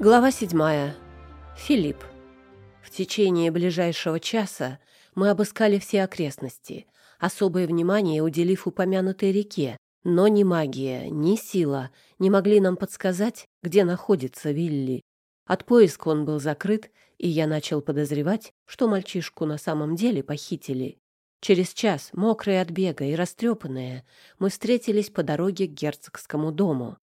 Глава седьмая. Филипп. В течение ближайшего часа мы обыскали все окрестности, особое внимание уделив упомянутой реке, но ни магия, ни сила не могли нам подсказать, где находится Вилли. От поиска он был закрыт, и я начал подозревать, что мальчишку на самом деле похитили. Через час, мокрые от бега и растрепанные, мы встретились по дороге к герцогскому дому.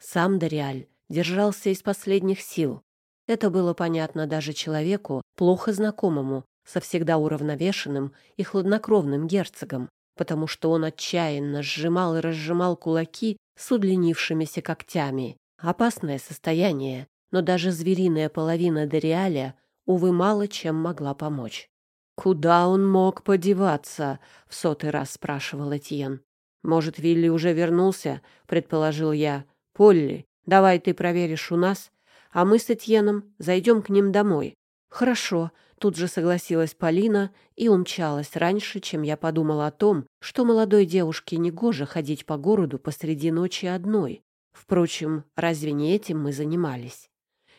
Сам Дориаль держался из последних сил. Это было понятно даже человеку, плохо знакомому со всегда уравновешенным и хладнокровным герцогом, потому что он отчаянно сжимал и разжимал кулаки с удлинившимися когтями. Опасное состояние, но даже звериная половина Дориаля, увы, мало чем могла помочь. «Куда он мог подеваться?» — в сотый раз спрашивал Этьен. «Может, Вилли уже вернулся?» — предположил я. «Полли, давай ты проверишь у нас, а мы с Этьеном зайдем к ним домой». «Хорошо», — тут же согласилась Полина и умчалась раньше, чем я подумала о том, что молодой девушке негоже ходить по городу посреди ночи одной. Впрочем, разве не этим мы занимались?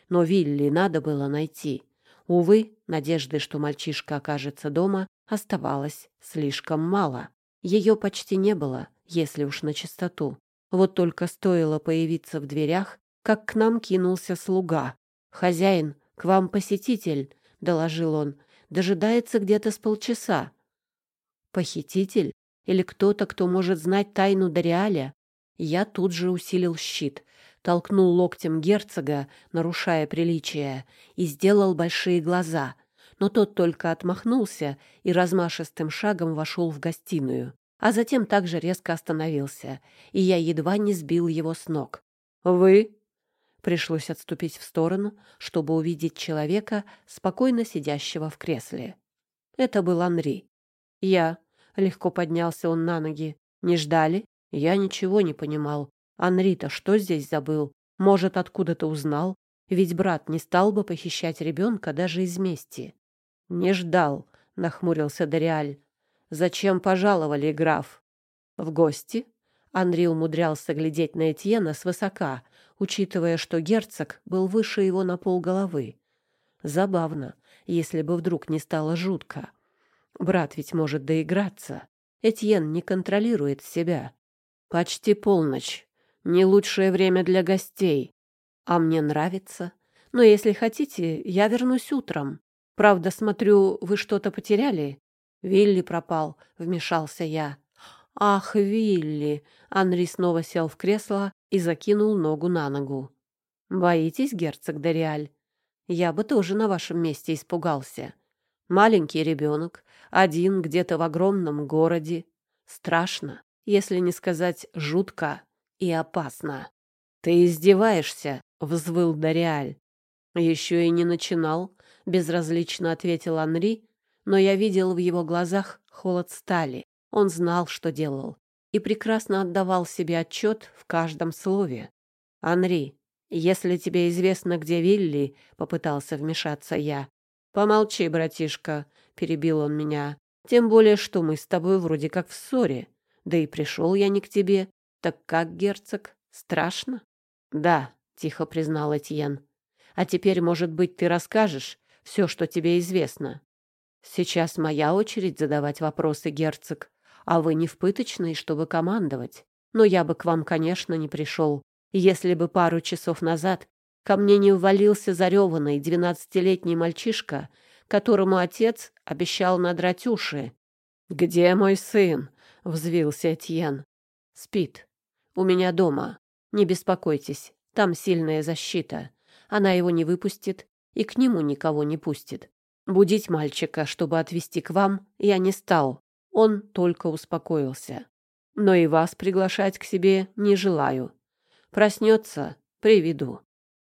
Но Вилли надо было найти. Увы, надежды, что мальчишка окажется дома, оставалось слишком мало. Ее почти не было, если уж на чистоту. Вот только стоило появиться в дверях, как к нам кинулся слуга. «Хозяин, к вам посетитель», — доложил он, — «дожидается где-то с полчаса». «Похититель? Или кто-то, кто может знать тайну Дориаля?» Я тут же усилил щит, толкнул локтем герцога, нарушая приличие, и сделал большие глаза, но тот только отмахнулся и размашистым шагом вошел в гостиную, а затем также резко остановился, и я едва не сбил его с ног. «Вы?» Пришлось отступить в сторону, чтобы увидеть человека, спокойно сидящего в кресле. Это был Анри. «Я». Легко поднялся он на ноги. «Не ждали?» Я ничего не понимал. Анри-то что здесь забыл? Может, откуда-то узнал? Ведь брат не стал бы похищать ребенка даже из мести. Не ждал, нахмурился Дориаль. Зачем пожаловали, граф? В гости? Анри умудрялся глядеть на Этьена свысока, учитывая, что герцог был выше его на полголовы. Забавно, если бы вдруг не стало жутко. Брат ведь может доиграться. Этьен не контролирует себя. Почти полночь. Не лучшее время для гостей. А мне нравится. Но если хотите, я вернусь утром. Правда, смотрю, вы что-то потеряли? Вилли пропал, вмешался я. Ах, Вилли! Анри снова сел в кресло и закинул ногу на ногу. Боитесь, герцог Дориаль? Я бы тоже на вашем месте испугался. Маленький ребенок, один где-то в огромном городе. Страшно если не сказать жутко и опасно. «Ты издеваешься?» — взвыл Дориаль. «Еще и не начинал», — безразлично ответил Анри, но я видел в его глазах холод стали. Он знал, что делал, и прекрасно отдавал себе отчет в каждом слове. «Анри, если тебе известно, где Вилли», — попытался вмешаться я. «Помолчи, братишка», — перебил он меня. «Тем более, что мы с тобой вроде как в ссоре. Да и пришел я не к тебе. Так как, герцог, страшно? Да, тихо признал Этьен. А теперь, может быть, ты расскажешь все, что тебе известно. Сейчас моя очередь задавать вопросы, герцог. А вы не в пыточной, чтобы командовать. Но я бы к вам, конечно, не пришел, если бы пару часов назад ко мне не увалился зареванный двенадцатилетний мальчишка, которому отец обещал надрать уши. «Где мой сын?» — взвился Этьен. «Спит. У меня дома. Не беспокойтесь, там сильная защита. Она его не выпустит и к нему никого не пустит. Будить мальчика, чтобы отвезти к вам, я не стал. Он только успокоился. Но и вас приглашать к себе не желаю. Проснется — приведу.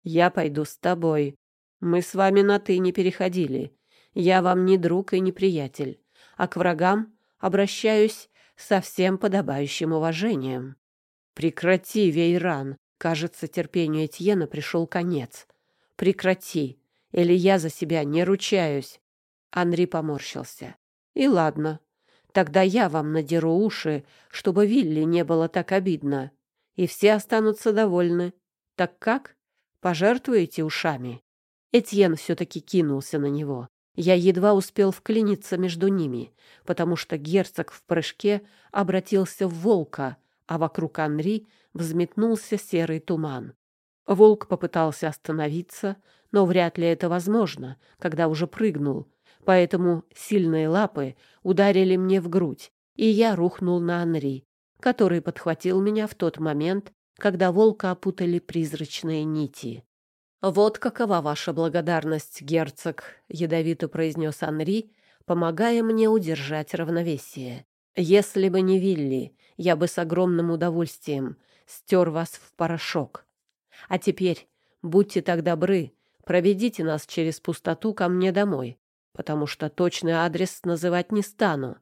Я пойду с тобой. Мы с вами на «ты» не переходили. Я вам не друг и не приятель, а к врагам обращаюсь со всем подобающим уважением. «Прекрати, Вейран!» Кажется, терпению Этьена пришел конец. «Прекрати, или я за себя не ручаюсь!» Анри поморщился. «И ладно, тогда я вам надеру уши, чтобы Вилли не было так обидно, и все останутся довольны. Так как? Пожертвуете ушами?» Этьен все-таки кинулся на него. Я едва успел вклиниться между ними, потому что герцог в прыжке обратился в волка, а вокруг Анри взметнулся серый туман. Волк попытался остановиться, но вряд ли это возможно, когда уже прыгнул, поэтому сильные лапы ударили мне в грудь, и я рухнул на Анри, который подхватил меня в тот момент, когда волка опутали призрачные нити. «Вот какова ваша благодарность, герцог», — ядовито произнес Анри, помогая мне удержать равновесие. «Если бы не Вилли, я бы с огромным удовольствием стер вас в порошок. А теперь будьте так добры, проведите нас через пустоту ко мне домой, потому что точный адрес называть не стану.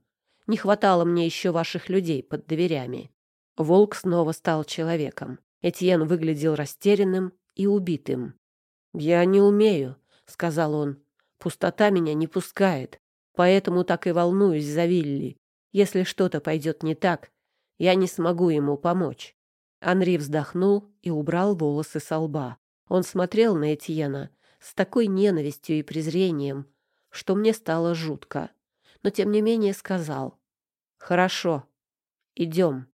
Не хватало мне еще ваших людей под дверями». Волк снова стал человеком. Этьен выглядел растерянным и убитым. «Я не умею», — сказал он. «Пустота меня не пускает, поэтому так и волнуюсь за Вилли. Если что-то пойдет не так, я не смогу ему помочь». Анри вздохнул и убрал волосы со лба. Он смотрел на Этьена с такой ненавистью и презрением, что мне стало жутко. Но тем не менее сказал. «Хорошо, идем.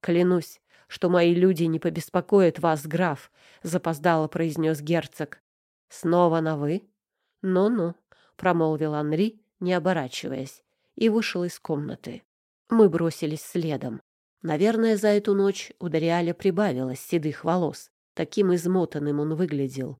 Клянусь, что мои люди не побеспокоят вас, граф, запоздало произнес герцог. Снова на вы? Ну-ну, промолвил Анри, не оборачиваясь, и вышел из комнаты. Мы бросились следом. Наверное, за эту ночь у Дориаля прибавилось седых волос. Таким измотанным он выглядел.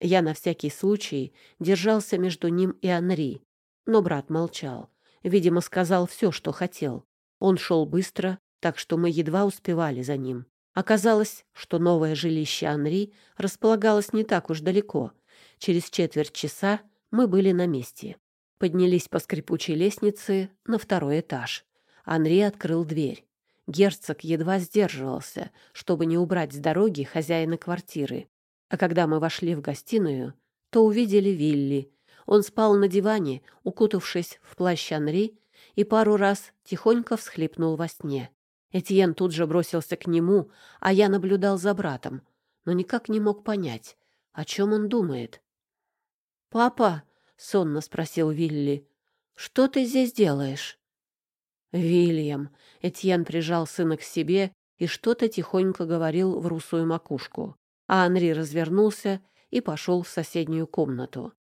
Я на всякий случай держался между ним и Анри, но брат молчал. Видимо, сказал все, что хотел. Он шел быстро, так что мы едва успевали за ним. Оказалось, что новое жилище Анри располагалось не так уж далеко. Через четверть часа мы были на месте. Поднялись по скрипучей лестнице на второй этаж. Анри открыл дверь. Герцог едва сдерживался, чтобы не убрать с дороги хозяина квартиры. А когда мы вошли в гостиную, то увидели Вилли. Он спал на диване, укутавшись в плащ Анри, и пару раз тихонько всхлипнул во сне. Этьен тут же бросился к нему, а я наблюдал за братом, но никак не мог понять, о чем он думает. «Папа?» — сонно спросил Вилли. «Что ты здесь делаешь?» «Вильям!» — Этьен прижал сына к себе и что-то тихонько говорил в русую макушку, а Анри развернулся и пошел в соседнюю комнату.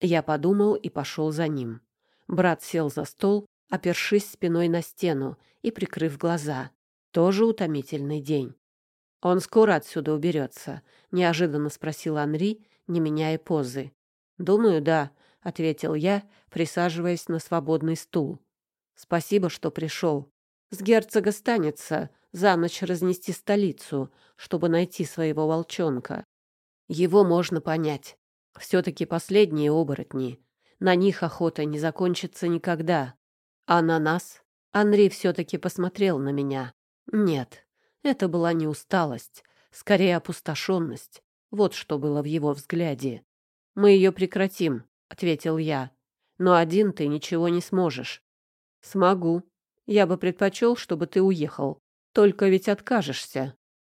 Я подумал и пошел за ним. Брат сел за стол, опершись спиной на стену и прикрыв глаза. Тоже утомительный день. «Он скоро отсюда уберется?» — неожиданно спросил Анри, не меняя позы. «Думаю, да», — ответил я, присаживаясь на свободный стул. «Спасибо, что пришел. С герцога станется за ночь разнести столицу, чтобы найти своего волчонка. Его можно понять. Все-таки последние оборотни. На них охота не закончится никогда. А на нас Анри все-таки посмотрел на меня. Нет, это была не усталость, скорее опустошенность. Вот что было в его взгляде. «Мы ее прекратим», — ответил я. «Но один ты ничего не сможешь». «Смогу. Я бы предпочел, чтобы ты уехал. Только ведь откажешься».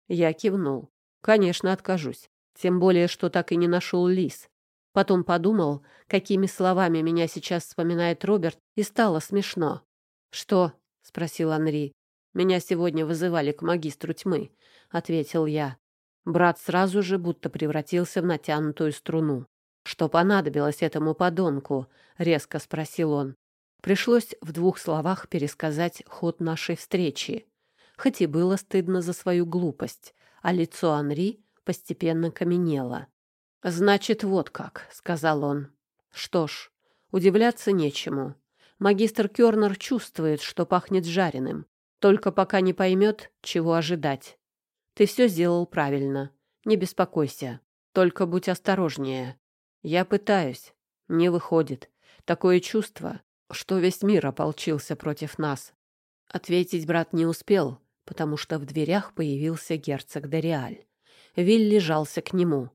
Я кивнул. «Конечно, откажусь. Тем более, что так и не нашел лис. Потом подумал, какими словами меня сейчас вспоминает Роберт, и стало смешно. «Что?» — спросил Анри. «Меня сегодня вызывали к магистру тьмы», — ответил я. Брат сразу же будто превратился в натянутую струну. «Что понадобилось этому подонку?» — резко спросил он. Пришлось в двух словах пересказать ход нашей встречи. Хоть и было стыдно за свою глупость, а лицо Анри постепенно каменело. «Значит, вот как», — сказал он. «Что ж, удивляться нечему. Магистр Кёрнер чувствует, что пахнет жареным, только пока не поймет, чего ожидать. Ты все сделал правильно. Не беспокойся. Только будь осторожнее. Я пытаюсь. Не выходит. Такое чувство, что весь мир ополчился против нас». Ответить брат не успел, потому что в дверях появился герцог Дориаль. Вилли жался к нему.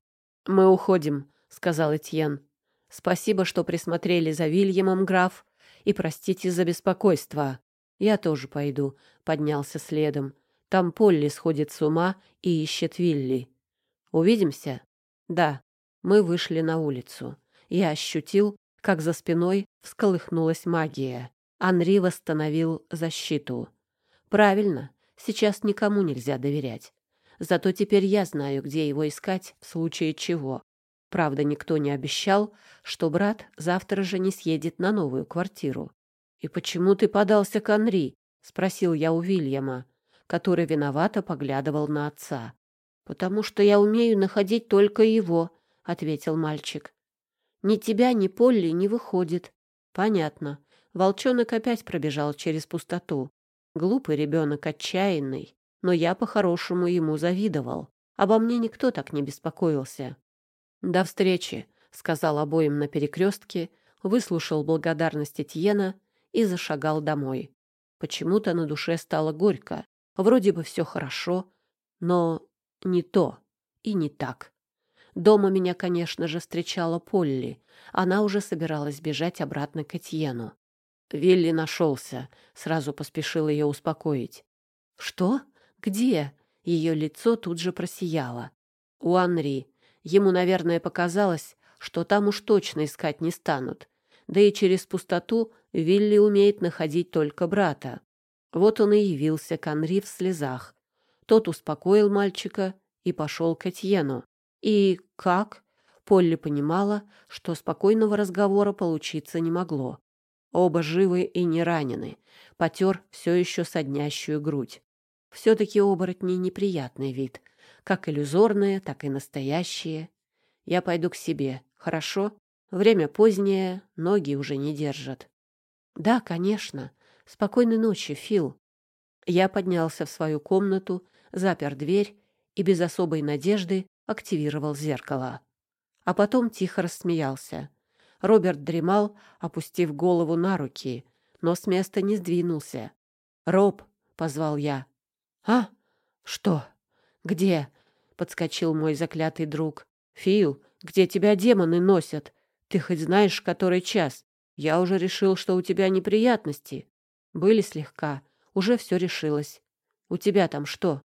«Мы уходим», — сказал Этьен. «Спасибо, что присмотрели за Вильямом, граф, и простите за беспокойство. Я тоже пойду», — поднялся следом. «Там Полли сходит с ума и ищет Вилли. Увидимся?» Да, мы вышли на улицу. Я ощутил, как за спиной всколыхнулась магия. Анри восстановил защиту. Правильно, сейчас никому нельзя доверять. Зато теперь я знаю, где его искать в случае чего. Правда, никто не обещал, что брат завтра же не съедет на новую квартиру. «И почему ты подался к Анри?» — спросил я у Вильяма, который виновато поглядывал на отца. «Потому что я умею находить только его», — ответил мальчик. «Ни тебя, ни Полли не выходит». «Понятно. Волчонок опять пробежал через пустоту. Глупый ребенок, отчаянный. Но я по-хорошему ему завидовал. Обо мне никто так не беспокоился. «До встречи», — сказал обоим на перекрестке, выслушал благодарность Этьена и зашагал домой. Почему-то на душе стало горько. Вроде бы все хорошо, но не то и не так. Дома меня, конечно же, встречала Полли. Она уже собиралась бежать обратно к Этьену. Вилли нашелся, сразу поспешил ее успокоить. «Что? Где?» Ее лицо тут же просияло. «У Анри. Ему, наверное, показалось, что там уж точно искать не станут. Да и через пустоту Вилли умеет находить только брата. Вот он и явился к Анри в слезах. Тот успокоил мальчика и пошел к Этьену. И как? Полли понимала, что спокойного разговора получиться не могло. Оба живы и не ранены. Потер все еще соднящую грудь. Все-таки оборотни неприятный вид. Как иллюзорные, так и настоящие. Я пойду к себе, хорошо? Время позднее, ноги уже не держат. Да, конечно. Спокойной ночи, Фил. Я поднялся в свою комнату, запер дверь и без особой надежды активировал зеркало. А потом тихо рассмеялся. Роберт дремал, опустив голову на руки, но с места не сдвинулся. «Роб!» — позвал я. «А? Что? Где?» — подскочил мой заклятый друг. «Фил, где тебя демоны носят? Ты хоть знаешь, который час? Я уже решил, что у тебя неприятности». «Были слегка. Уже все решилось. У тебя там что?»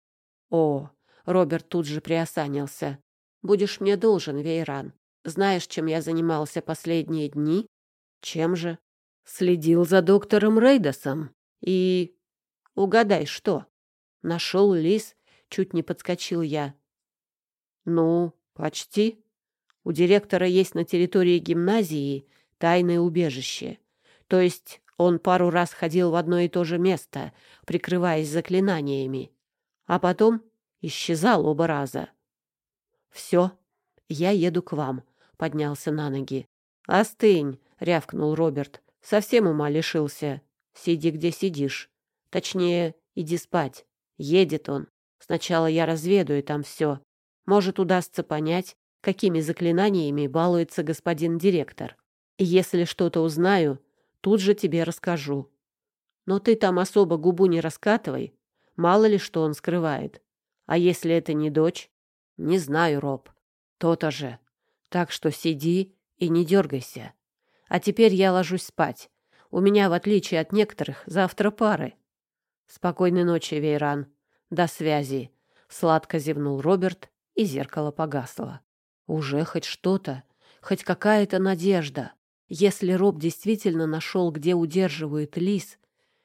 «О!» — Роберт тут же приосанился. «Будешь мне должен, Вейран. Знаешь, чем я занимался последние дни? Чем же? Следил за доктором Рейдосом. И... Угадай, что? Нашел лис, чуть не подскочил я. Ну, почти. У директора есть на территории гимназии тайное убежище. То есть он пару раз ходил в одно и то же место, прикрываясь заклинаниями. А потом исчезал оба раза. Все, я еду к вам поднялся на ноги. «Остынь!» — рявкнул Роберт. «Совсем ума лишился. Сиди, где сидишь. Точнее, иди спать. Едет он. Сначала я разведаю там все. Может, удастся понять, какими заклинаниями балуется господин директор. Если что-то узнаю, тут же тебе расскажу. Но ты там особо губу не раскатывай. Мало ли, что он скрывает. А если это не дочь? Не знаю, Роб. То-то же. Так что сиди и не дергайся. А теперь я ложусь спать. У меня, в отличие от некоторых, завтра пары. Спокойной ночи, Вейран. До связи. Сладко зевнул Роберт, и зеркало погасло. Уже хоть что-то, хоть какая-то надежда. Если Роб действительно нашел, где удерживает лис,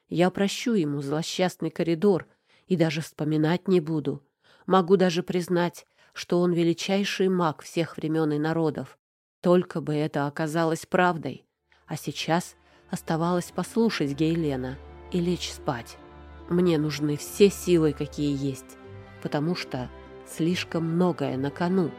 я прощу ему злосчастный коридор и даже вспоминать не буду. Могу даже признать, что он величайший маг всех времен и народов. Только бы это оказалось правдой. А сейчас оставалось послушать Гейлена и лечь спать. Мне нужны все силы, какие есть, потому что слишком многое на кону.